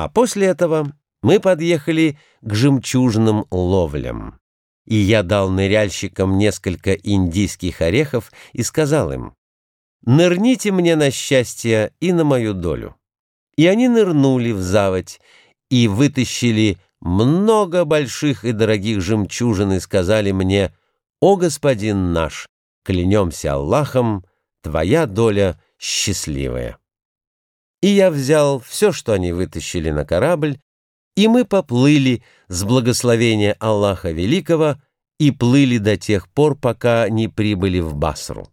А после этого мы подъехали к жемчужным ловлям, и я дал ныряльщикам несколько индийских орехов и сказал им, «Нырните мне на счастье и на мою долю». И они нырнули в заводь и вытащили много больших и дорогих жемчужин и сказали мне, «О, господин наш, клянемся Аллахом, твоя доля счастливая». И я взял все, что они вытащили на корабль, и мы поплыли с благословения Аллаха Великого и плыли до тех пор, пока не прибыли в Басру.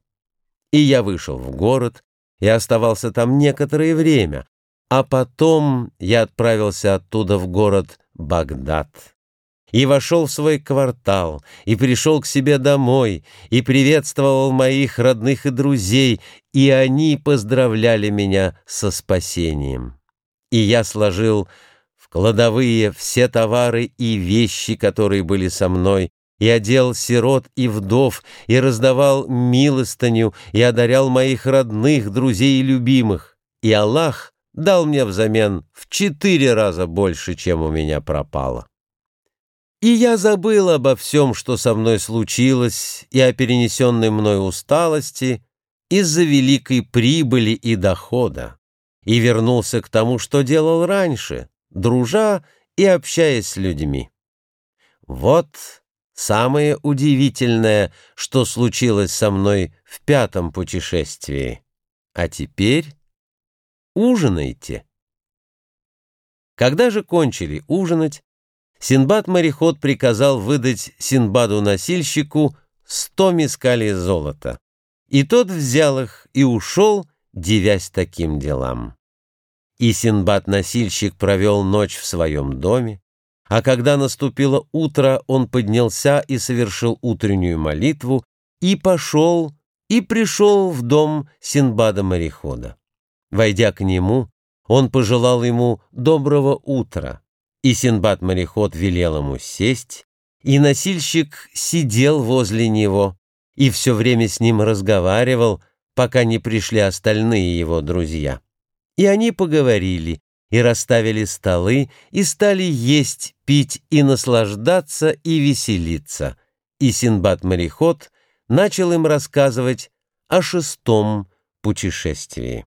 И я вышел в город и оставался там некоторое время, а потом я отправился оттуда в город Багдад и вошел в свой квартал, и пришел к себе домой, и приветствовал моих родных и друзей, и они поздравляли меня со спасением. И я сложил в кладовые все товары и вещи, которые были со мной, и одел сирот и вдов, и раздавал милостыню, и одарял моих родных, друзей и любимых. И Аллах дал мне взамен в четыре раза больше, чем у меня пропало. И я забыл обо всем, что со мной случилось, и о перенесенной мной усталости из-за великой прибыли и дохода, и вернулся к тому, что делал раньше, дружа и общаясь с людьми. Вот самое удивительное, что случилось со мной в пятом путешествии. А теперь ужинайте. Когда же кончили ужинать, Синбад-мореход приказал выдать Синбаду-носильщику сто мискалей золота. И тот взял их и ушел, девясь таким делам. И Синбад-носильщик провел ночь в своем доме, а когда наступило утро, он поднялся и совершил утреннюю молитву, и пошел, и пришел в дом Синбада-морехода. Войдя к нему, он пожелал ему доброго утра, и Синбад-мореход велел ему сесть, и носильщик сидел возле него и все время с ним разговаривал, пока не пришли остальные его друзья. И они поговорили, и расставили столы, и стали есть, пить и наслаждаться и веселиться. И Синбад-мореход начал им рассказывать о шестом путешествии.